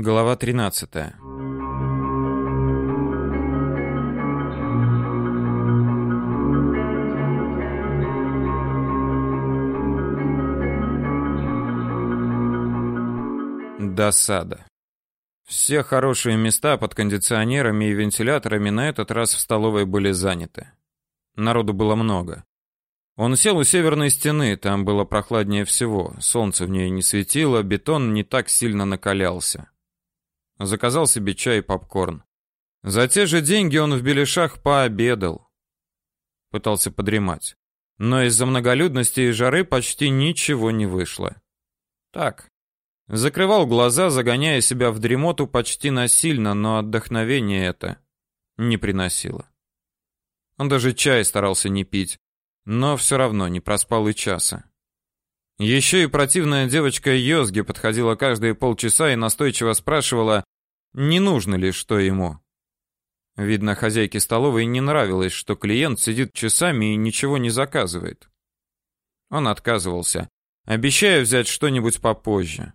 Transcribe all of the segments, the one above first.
Глава 13. Досада. Все хорошие места под кондиционерами и вентиляторами на этот раз в столовой были заняты. Народу было много. Он сел у северной стены, там было прохладнее всего, солнце в ней не светило, бетон не так сильно накалялся. Заказал себе чай и попкорн. За те же деньги он в Белешах пообедал. Пытался подремать. Но из-за многолюдности и жары почти ничего не вышло. Так. Закрывал глаза, загоняя себя в дремоту почти насильно, но отдохновение это не приносило. Он даже чай старался не пить, но все равно не проспал и часа. Еще и противная девочка Йозги подходила каждые полчаса и настойчиво спрашивала, не нужно ли что ему. Видно, хозяйке столовой не нравилось, что клиент сидит часами и ничего не заказывает. Он отказывался, обещая взять что-нибудь попозже.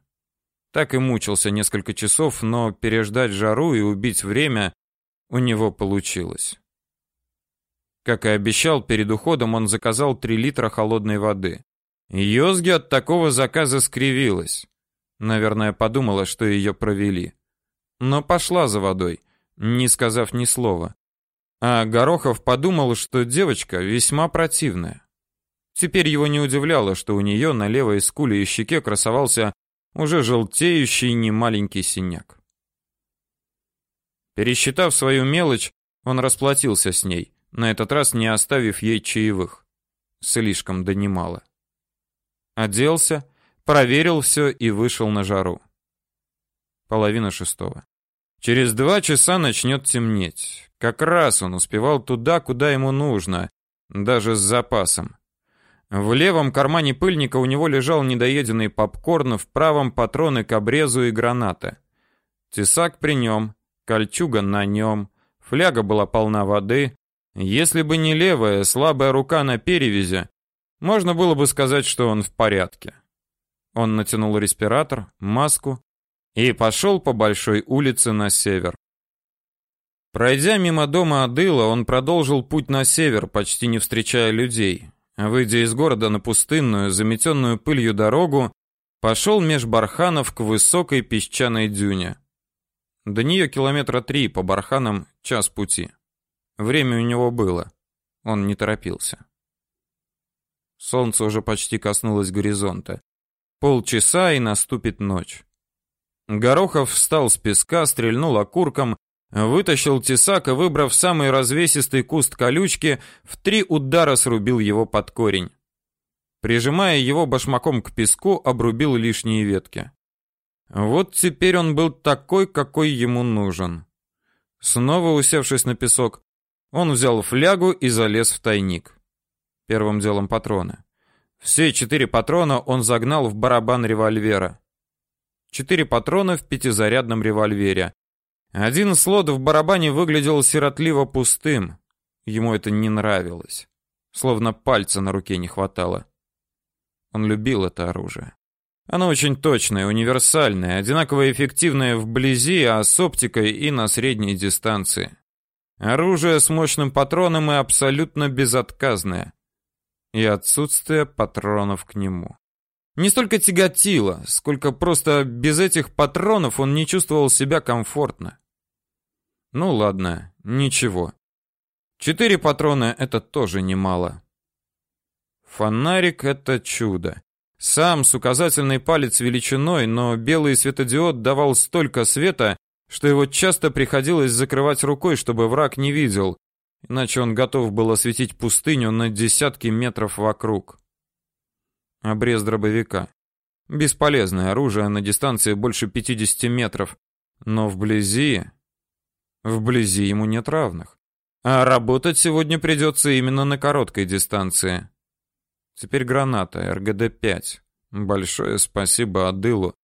Так и мучился несколько часов, но переждать жару и убить время у него получилось. Как и обещал, перед уходом он заказал 3 литра холодной воды. Йозги от такого заказа скривилась. Наверное, подумала, что ее провели. Но пошла за водой, не сказав ни слова. А Горохов подумал, что девочка весьма противная. Теперь его не удивляло, что у нее на левой скуле и щеке красовался уже желтеющий немаленький синяк. Пересчитав свою мелочь, он расплатился с ней, на этот раз не оставив ей чаевых. Слишком донимало. Оделся, проверил все и вышел на жару. Половина шестого. Через два часа начнет темнеть. Как раз он успевал туда, куда ему нужно, даже с запасом. В левом кармане пыльника у него лежал недоеденный попкорн, в правом патроны к обрезу и граната. Тесак при нем, кольчуга на нем, фляга была полна воды. Если бы не левая, слабая рука на перевязи, можно было бы сказать, что он в порядке. Он натянул респиратор, маску и пошел по большой улице на север. Пройдя мимо дома Адыла, он продолжил путь на север, почти не встречая людей. Выйдя из города на пустынную, заметенную пылью дорогу, пошел меж барханов к высокой песчаной дюне. До нее километра три, по барханам час пути. Время у него было. Он не торопился. Солнце уже почти коснулось горизонта. Полчаса и наступит ночь. Горохов встал с песка, стрельнул окурком, вытащил тесак и, выбрав самый развесистый куст колючки, в три удара срубил его под корень. Прижимая его башмаком к песку, обрубил лишние ветки. Вот теперь он был такой, какой ему нужен. Снова усевшись на песок, он взял флягу и залез в тайник. Первым делом патроны. Все четыре патрона он загнал в барабан револьвера. Четыре патрона в пятизарядном револьвере. Один слот в барабане выглядел сиротливо пустым. Ему это не нравилось. Словно пальца на руке не хватало. Он любил это оружие. Оно очень точное, универсальное, одинаково эффективное вблизи, а с оптикой и на средней дистанции. Оружие с мощным патроном и абсолютно безотказное и отсутствие патронов к нему. Не столько тяготило, сколько просто без этих патронов он не чувствовал себя комфортно. Ну ладно, ничего. Четыре патрона это тоже немало. Фонарик это чудо. Сам с указательный палец величиной, но белый светодиод давал столько света, что его часто приходилось закрывать рукой, чтобы враг не видел, иначе он готов был осветить пустыню на десятки метров вокруг. Обрез дробовика. Бесполезное оружие на дистанции больше 50 метров, но вблизи... Вблизи ему нет равных. А работать сегодня придется именно на короткой дистанции. Теперь граната РГД-5. Большое спасибо Адылу.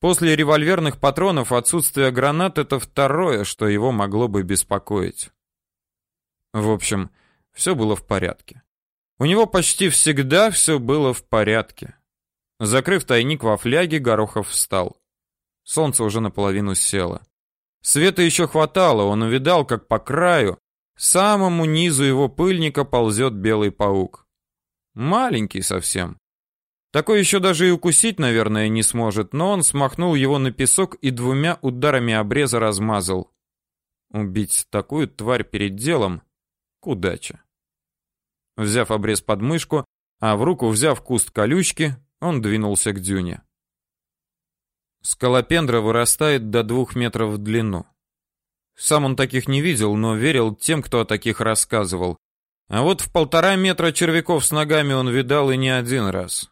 После револьверных патронов отсутствие гранат это второе, что его могло бы беспокоить. В общем, все было в порядке. У него почти всегда все было в порядке. Закрыв тайник во фляге, Горохов встал. Солнце уже наполовину село. Света еще хватало, он увидал, как по краю, самому низу его пыльника ползет белый паук. Маленький совсем. Такой еще даже и укусить, наверное, не сможет, но он смахнул его на песок и двумя ударами обреза размазал. Убить такую тварь перед делом к удаче. Взяв обрез под мышку, а в руку взяв куст колючки, он двинулся к дюне. Скалопендра вырастает до двух метров в длину. Сам он таких не видел, но верил тем, кто о таких рассказывал. А вот в полтора метра червяков с ногами он видал и не один раз.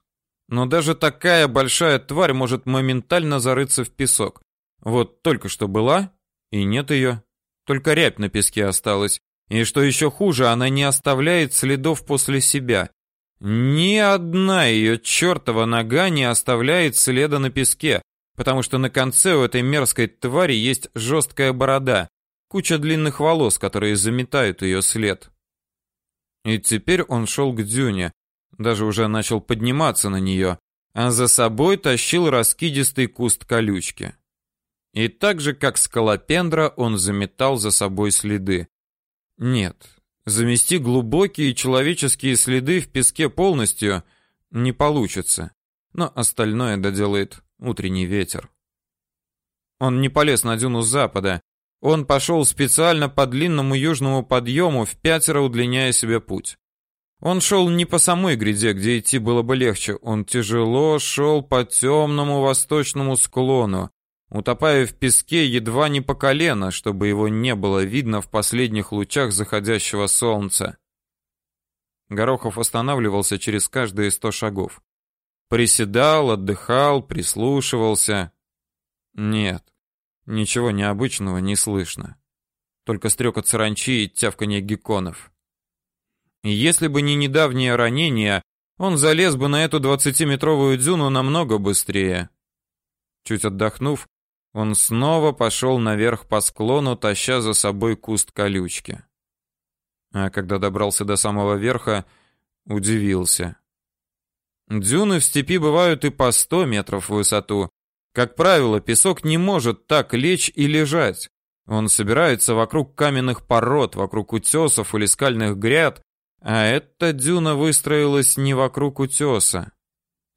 Но даже такая большая тварь может моментально зарыться в песок. Вот только что была, и нет ее. Только рябь на песке осталась. И что еще хуже, она не оставляет следов после себя. Ни одна ее чертова нога не оставляет следа на песке, потому что на конце у этой мерзкой твари есть жесткая борода, куча длинных волос, которые заметают ее след. И теперь он шел к дюне, даже уже начал подниматься на нее, а за собой тащил раскидистый куст колючки. И так же, как скалопендра, он заметал за собой следы. Нет, замести глубокие человеческие следы в песке полностью не получится, но остальное доделает утренний ветер. Он не полез на дюну запада, он пошел специально по длинному южному подъему, в пятеро удлиняя себе путь. Он шел не по самой гряде, где идти было бы легче, он тяжело шел по темному восточному склону, утопая в песке едва не по колено, чтобы его не было видно в последних лучах заходящего солнца. Горохов останавливался через каждые сто шагов. Приседал, отдыхал, прислушивался. Нет, ничего необычного не слышно. Только стрекот саранчи и тявканье гекконов. Если бы не недавнее ранение, он залез бы на эту двадцатиметровую дюну намного быстрее. Чуть отдохнув, он снова пошел наверх по склону, таща за собой куст колючки. А когда добрался до самого верха, удивился. Дюны в степи бывают и по сто метров в высоту. Как правило, песок не может так лечь и лежать. Он собирается вокруг каменных пород, вокруг утесов или скальных гряд, а эта дюна выстроилась не вокруг утеса.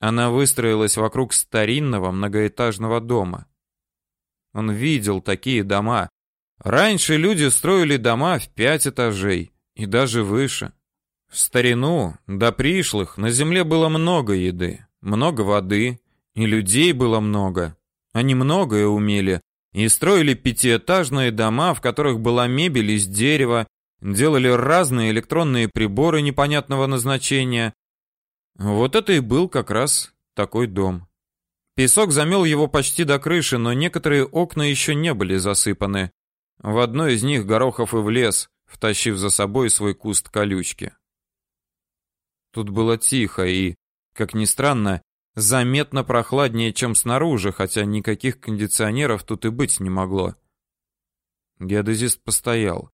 Она выстроилась вокруг старинного многоэтажного дома. Он видел такие дома. Раньше люди строили дома в пять этажей и даже выше. В старину, до пришлых, на земле было много еды, много воды, и людей было много. Они многое умели и строили пятиэтажные дома, в которых была мебель из дерева, делали разные электронные приборы непонятного назначения. Вот это и был как раз такой дом. Песок замел его почти до крыши, но некоторые окна еще не были засыпаны. В одно из них Горохов и влез, втащив за собой свой куст колючки. Тут было тихо и, как ни странно, заметно прохладнее, чем снаружи, хотя никаких кондиционеров тут и быть не могло. Геодезист постоял.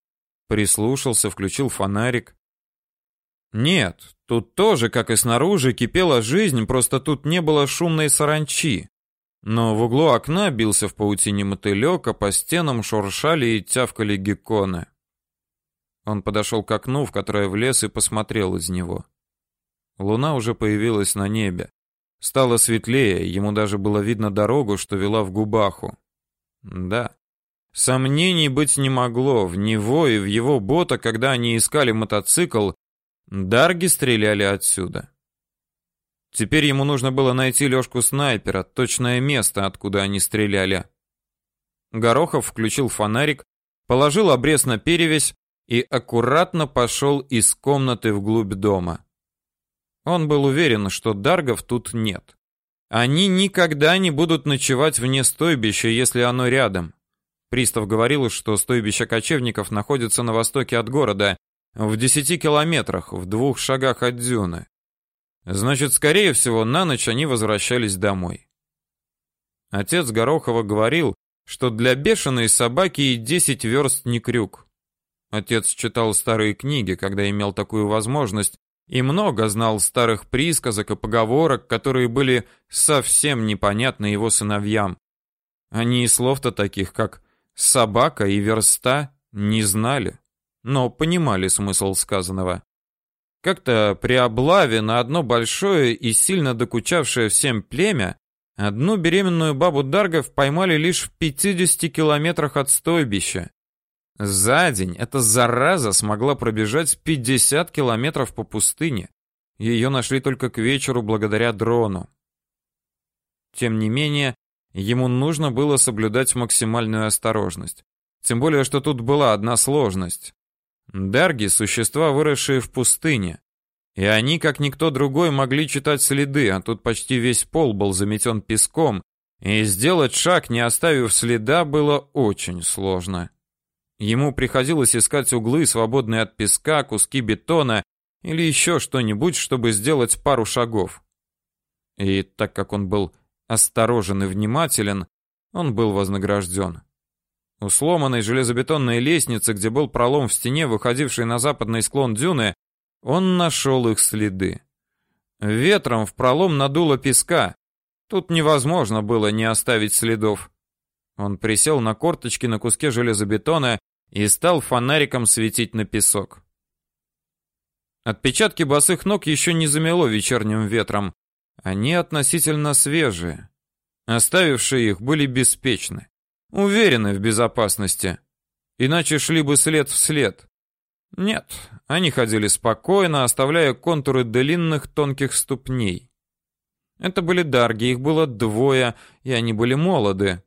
Прислушался, включил фонарик. Нет, тут тоже, как и снаружи, кипела жизнь, просто тут не было шумной саранчи. Но в углу окна бился в паутине мотылек, а по стенам шуршали и тявкали гекконы. Он подошел к окну, в которое влез и посмотрел из него. Луна уже появилась на небе. Стало светлее, ему даже было видно дорогу, что вела в Губаху. Да, Сомнений быть не могло, в него и в его бота, когда они искали мотоцикл, дарги стреляли отсюда. Теперь ему нужно было найти Лёшку снайпера, точное место, откуда они стреляли. Горохов включил фонарик, положил обрез на перевязь и аккуратно пошел из комнаты вглубь дома. Он был уверен, что даргов тут нет. Они никогда не будут ночевать вне стойбища, если оно рядом. Пристав говорил, что стойбище кочевников находится на востоке от города, в десяти километрах, в двух шагах от дюны. Значит, скорее всего, на ночь они возвращались домой. Отец Горохова говорил, что для бешеной собаки и десять верст не крюк. Отец читал старые книги, когда имел такую возможность, и много знал старых присказок и поговорок, которые были совсем непонятны его сыновьям. Они и слов-то таких, как собака и верста, не знали, но понимали смысл сказанного. Как-то при облаве на одно большое и сильно докучавшее всем племя одну беременную бабу Даргов поймали лишь в 50 километрах от стойбища. За день эта зараза смогла пробежать 50 километров по пустыне. Ее нашли только к вечеру благодаря дрону. Тем не менее, ему нужно было соблюдать максимальную осторожность. Тем более, что тут была одна сложность. Дарги — существа, выросшие в пустыне. И они, как никто другой, могли читать следы, а тут почти весь пол был заметен песком, и сделать шаг, не оставив следа, было очень сложно. Ему приходилось искать углы, свободные от песка, куски бетона или еще что-нибудь, чтобы сделать пару шагов. И так как он был осторожен и внимателен, он был вознагражден. У сломанной железобетонной лестницы, где был пролом в стене, выходивший на западный склон дюны, он нашел их следы. Ветром в пролом надуло песка. Тут невозможно было не оставить следов. Он присел на корточки на куске железобетона и стал фонариком светить на песок. Отпечатки босых ног еще не замело вечерним ветром, они относительно свежие. Оставившие их были беспечны, уверены в безопасности. Иначе шли бы след в след. Нет, они ходили спокойно, оставляя контуры длинных тонких ступней. Это были дарги, их было двое, и они были молоды.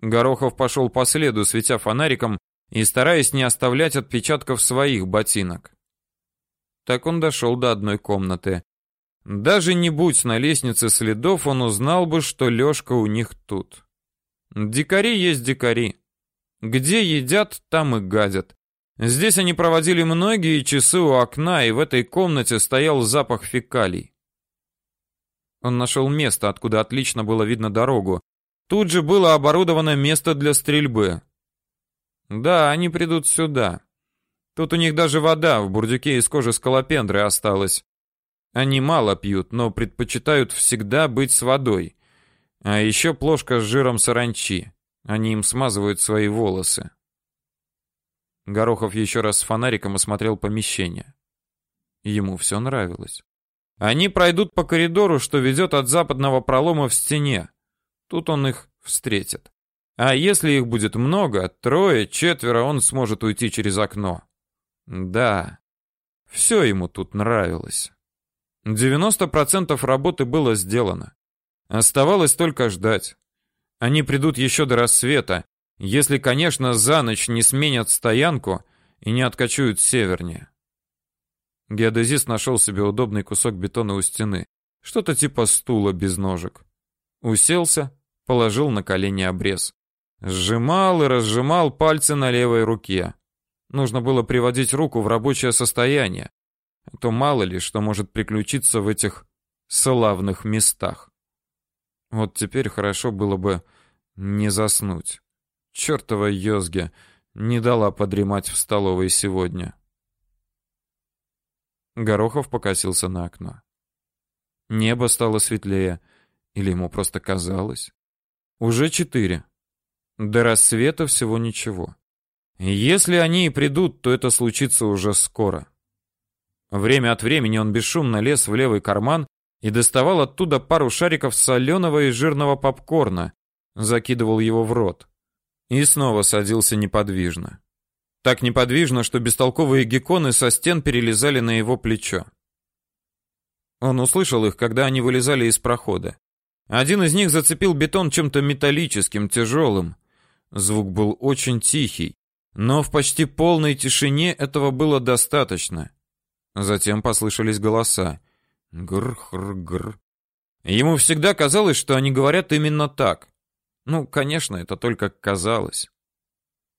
Горохов пошел по следу, светя фонариком и стараясь не оставлять отпечатков своих ботинок. Так он дошел до одной комнаты. Даже не будь на лестнице следов, он узнал бы, что Лёшка у них тут. Дикари есть дикари. Где едят, там и гадят. Здесь они проводили многие часы у окна, и в этой комнате стоял запах фекалий. Он нашел место, откуда отлично было видно дорогу. Тут же было оборудовано место для стрельбы. Да, они придут сюда. Тут у них даже вода в бурдюке из кожи скалопендры осталась. Они мало пьют, но предпочитают всегда быть с водой. А еще плошка с жиром саранчи. Они им смазывают свои волосы. Горохов еще раз с фонариком осмотрел помещение. Ему все нравилось. Они пройдут по коридору, что ведет от западного пролома в стене. Тут он их встретит. А если их будет много, трое, четверо, он сможет уйти через окно. Да, все ему тут нравилось. 90% работы было сделано. Оставалось только ждать. Они придут еще до рассвета, если, конечно, за ночь не сменят стоянку и не откачуют севернее. Геодезист нашел себе удобный кусок бетона у стены, что-то типа стула без ножек. Уселся, положил на колени обрез. Сжимал и разжимал пальцы на левой руке. Нужно было приводить руку в рабочее состояние, а то мало ли что может приключиться в этих славных местах. Вот теперь хорошо было бы не заснуть. Чёртова Йозге не дала подремать в столовой сегодня. Горохов покосился на окно. Небо стало светлее, или ему просто казалось. Уже четыре. До рассвета всего ничего. Если они и придут, то это случится уже скоро. Время от времени он бесшумно лез в левый карман и доставал оттуда пару шариков соленого и жирного попкорна, закидывал его в рот и снова садился неподвижно. Так неподвижно, что бестолковые гекконы со стен перелезали на его плечо. Он услышал их, когда они вылезали из прохода. Один из них зацепил бетон чем-то металлическим, тяжелым. Звук был очень тихий, но в почти полной тишине этого было достаточно. Затем послышались голоса. Гр-гр-гр. Ему всегда казалось, что они говорят именно так. Ну, конечно, это только казалось.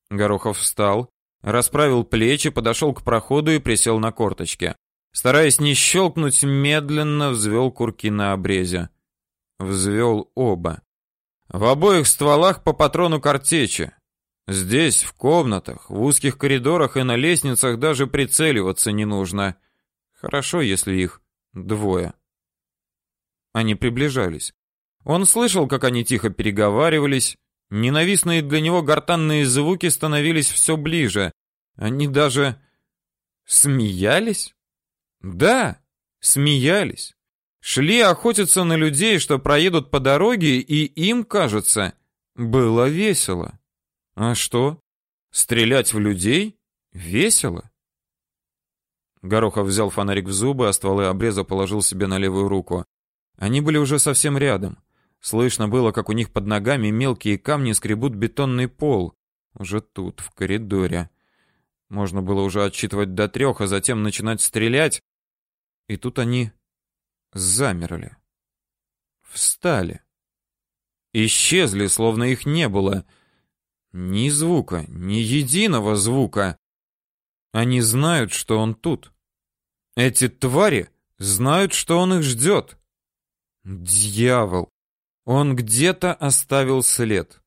Горохов встал, расправил плечи, подошел к проходу и присел на корточки. Стараясь не щелкнуть, медленно взвел курки на обрезе. Взвел оба. В обоих стволах по патрону картечи. Здесь, в комнатах, в узких коридорах и на лестницах даже прицеливаться не нужно. Хорошо, если их двое. Они приближались. Он слышал, как они тихо переговаривались, Ненавистные для него гортанные звуки становились все ближе. Они даже смеялись? Да, смеялись. Шли охотиться на людей, что проедут по дороге, и им, кажется, было весело. А что? Стрелять в людей? Весело? Горохов взял фонарик в зубы, а стволы обреза положил себе на левую руку. Они были уже совсем рядом. Слышно было, как у них под ногами мелкие камни скребут бетонный пол. Уже тут, в коридоре. Можно было уже отсчитывать до трех, а затем начинать стрелять. И тут они замерли. Встали. Исчезли, словно их не было. Ни звука, ни единого звука. Они знают, что он тут. Эти твари знают, что он их ждет. Дьявол! Он где-то оставил след.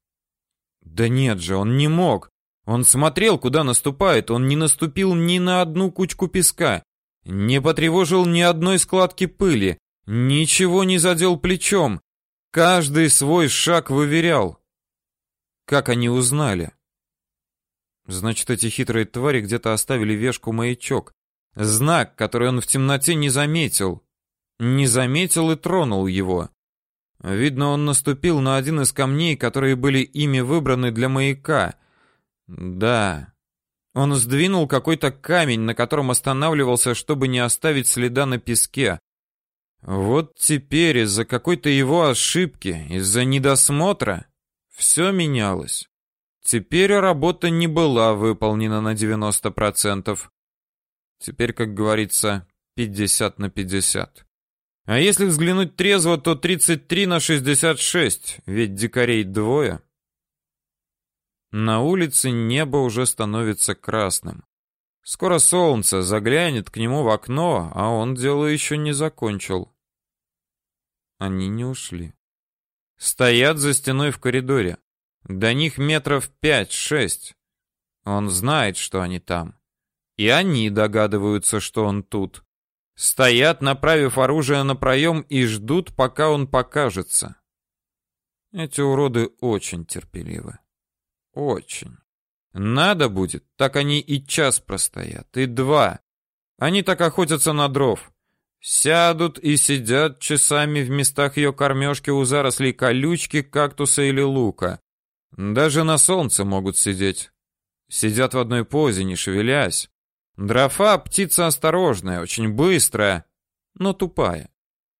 Да нет же, он не мог. Он смотрел, куда наступает, он не наступил ни на одну кучку песка, не потревожил ни одной складки пыли, ничего не задел плечом. Каждый свой шаг выверял. Как они узнали? Значит, эти хитрые твари где-то оставили вешку-маячок. Знак, который он в темноте не заметил. Не заметил и тронул его. Видно, он наступил на один из камней, которые были ими выбраны для маяка. Да, он сдвинул какой-то камень, на котором останавливался, чтобы не оставить следа на песке. Вот теперь из-за какой-то его ошибки, из-за недосмотра, все менялось. Теперь работа не была выполнена на 90%. Теперь, как говорится, 50 на 50. А если взглянуть трезво, то 33 на 66, ведь дикарей двое. На улице небо уже становится красным. Скоро солнце заглянет к нему в окно, а он дело еще не закончил. Они не ушли. Стоят за стеной в коридоре. До них метров пять-шесть. Он знает, что они там. И они догадываются, что он тут. Стоят, направив оружие на проем, и ждут, пока он покажется. Эти уроды очень терпеливы. Очень. Надо будет, так они и час простоят, и два. Они так охотятся на дров. Сядут и сидят часами в местах ее кормежки у зарослей колючки, кактуса или лука. Даже на солнце могут сидеть. Сидят в одной позе, не шевелясь. Дрофа птица осторожная, очень быстрая, но тупая.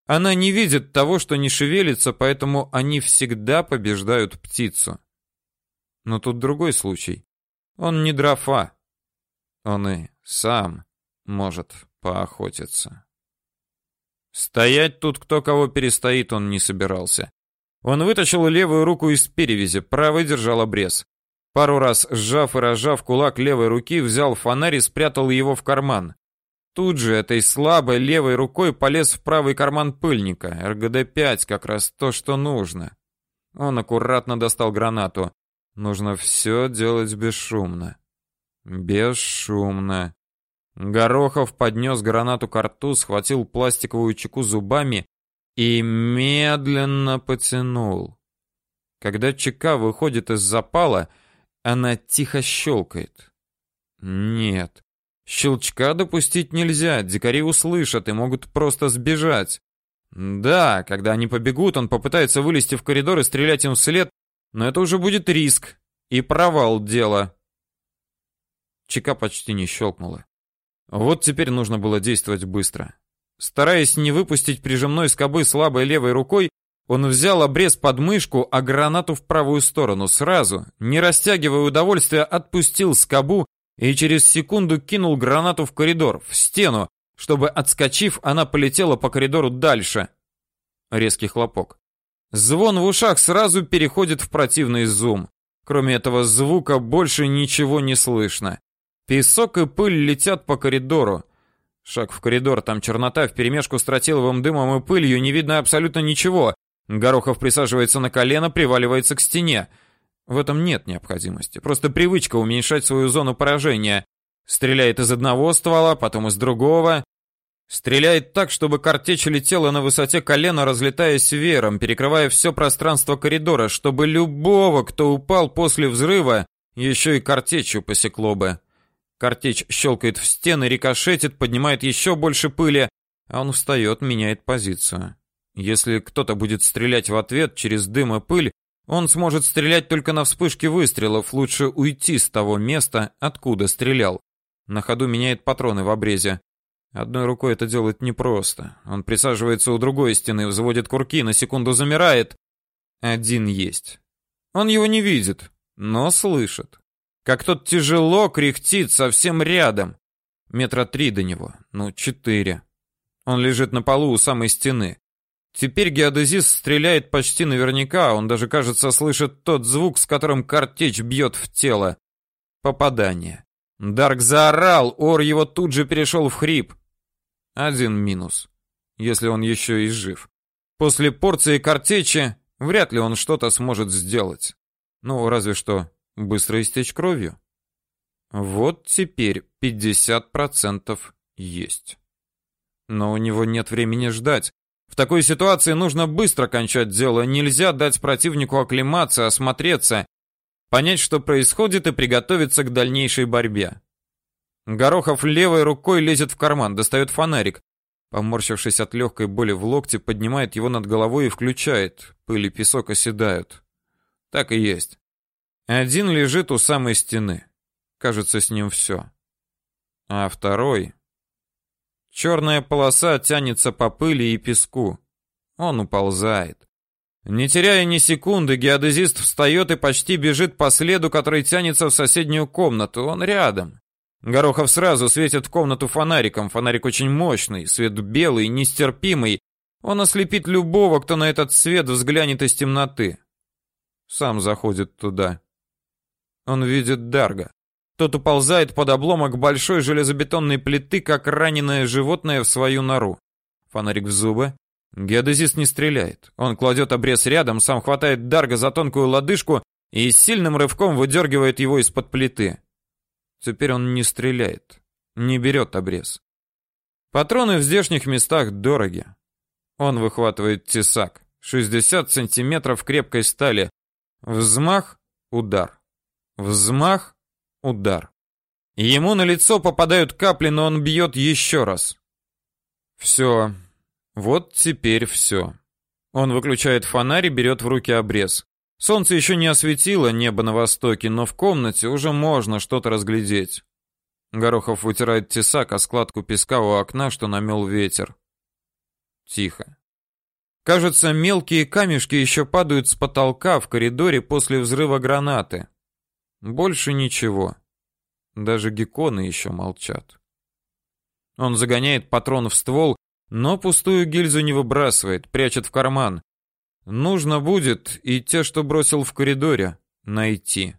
Она не видит того, что не шевелится, поэтому они всегда побеждают птицу. Но тут другой случай. Он не дрофа. Он и сам может поохотиться. Стоять тут кто кого перестоит он не собирался. Он вытащил левую руку из перевязи, правой держал обрез. Пару раз сжав и разжав кулак левой руки, взял фонарь и спрятал его в карман. Тут же этой слабой левой рукой полез в правый карман пыльника. РГД-5 как раз то, что нужно. Он аккуратно достал гранату. Нужно все делать бесшумно. Бесшумно. Горохов поднес гранату к рту, схватил пластиковую чеку зубами и медленно потянул. Когда чека выходит из запала, она тихо щелкает. Нет, щелчка допустить нельзя, дикари услышат и могут просто сбежать. Да, когда они побегут, он попытается вылезти в коридор и стрелять им вслед, но это уже будет риск и провал дела. Чека почти не щелкнула. Вот теперь нужно было действовать быстро. Стараясь не выпустить прижимной скобы слабой левой рукой, он взял обрез под мышку, а гранату в правую сторону сразу, не растягивая удовольствия, отпустил скобу и через секунду кинул гранату в коридор, в стену, чтобы, отскочив, она полетела по коридору дальше. Резкий хлопок. Звон в ушах сразу переходит в противный зум. Кроме этого звука больше ничего не слышно. Песок и пыль летят по коридору. Шаг в коридор, там чернота вперемешку с тротиловым дымом и пылью, не видно абсолютно ничего. Горохов присаживается на колено, приваливается к стене. В этом нет необходимости, просто привычка уменьшать свою зону поражения. Стреляет из одного ствола, потом из другого. Стреляет так, чтобы картечь летела на высоте колена, разлетаясь веером, перекрывая все пространство коридора, чтобы любого, кто упал после взрыва, еще и картечью посекло бы. Картечь щелкает в стены, рикошетит, поднимает еще больше пыли, а он встает, меняет позицию. Если кто-то будет стрелять в ответ через дым и пыль, он сможет стрелять только на вспышке выстрелов, лучше уйти с того места, откуда стрелял. На ходу меняет патроны в обрезе. Одной рукой это делать непросто. Он присаживается у другой стены, взводит курки, на секунду замирает. Один есть. Он его не видит, но слышит. Как тот тяжело кряхтит совсем рядом. Метра три до него, ну четыре. Он лежит на полу у самой стены. Теперь геодезист стреляет почти наверняка, он даже, кажется, слышит тот звук, с которым картечь бьет в тело. Попадание. Дарк заорал, ор его тут же перешел в хрип. Один минус, если он еще и жив. После порции картечи вряд ли он что-то сможет сделать. Ну, разве что быстро истечь кровью. Вот теперь 50% есть. Но у него нет времени ждать. В такой ситуации нужно быстро кончать дело, нельзя дать противнику оклематься, осмотреться, понять, что происходит и приготовиться к дальнейшей борьбе. Горохов левой рукой лезет в карман, достает фонарик. Поморщившись от легкой боли в локте, поднимает его над головой и включает. Пыль и песок оседают. Так и есть. Один лежит у самой стены. Кажется, с ним все. А второй Черная полоса тянется по пыли и песку. Он уползает. Не теряя ни секунды, геодезист встает и почти бежит по следу, который тянется в соседнюю комнату. Он рядом. Горохов сразу светит в комнату фонариком. Фонарик очень мощный, свет белый, нестерпимый. Он ослепит любого, кто на этот свет взглянет из темноты. Сам заходит туда. Он видит Дарга. Тот уползает под обломок большой железобетонной плиты, как раненое животное в свою нору. Фонарик в зубы. Геодезист не стреляет. Он кладет обрез рядом, сам хватает Дарга за тонкую лодыжку и сильным рывком выдергивает его из-под плиты. Теперь он не стреляет, не берет обрез. Патроны в здешних местах дороги. Он выхватывает тесак. 60 сантиметров крепкой стали. Взмах, удар. Взмах, Удар. Ему на лицо попадают капли, но он бьет еще раз. Все. Вот теперь все. Он выключает фонарь и берет в руки обрез. Солнце еще не осветило небо на востоке, но в комнате уже можно что-то разглядеть. Горохов вытирает тесак о складку песка у окна, что намел ветер. Тихо. Кажется, мелкие камешки еще падают с потолка в коридоре после взрыва гранаты. Больше ничего. Даже гекконы еще молчат. Он загоняет патрон в ствол, но пустую гильзу не выбрасывает, прячет в карман. Нужно будет и те, что бросил в коридоре, найти.